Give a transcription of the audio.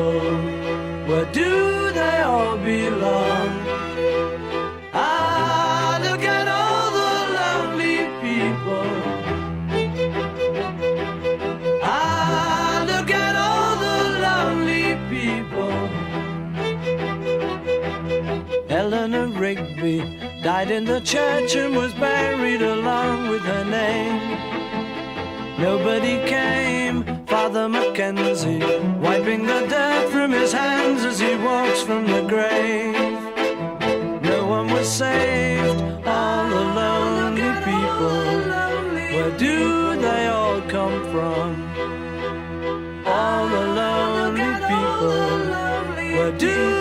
People. Where do they all belong? Ah, look at all the lonely people. Ah, look at all the lonely people. Eleanor Rigby died in the church and was buried along with her name. Nobody came, Father Mackenzie, wiping the dirt from his hands as he walks from the grave. No one was saved, all the lonely people. Where do they all come from? All the lonely people. Where do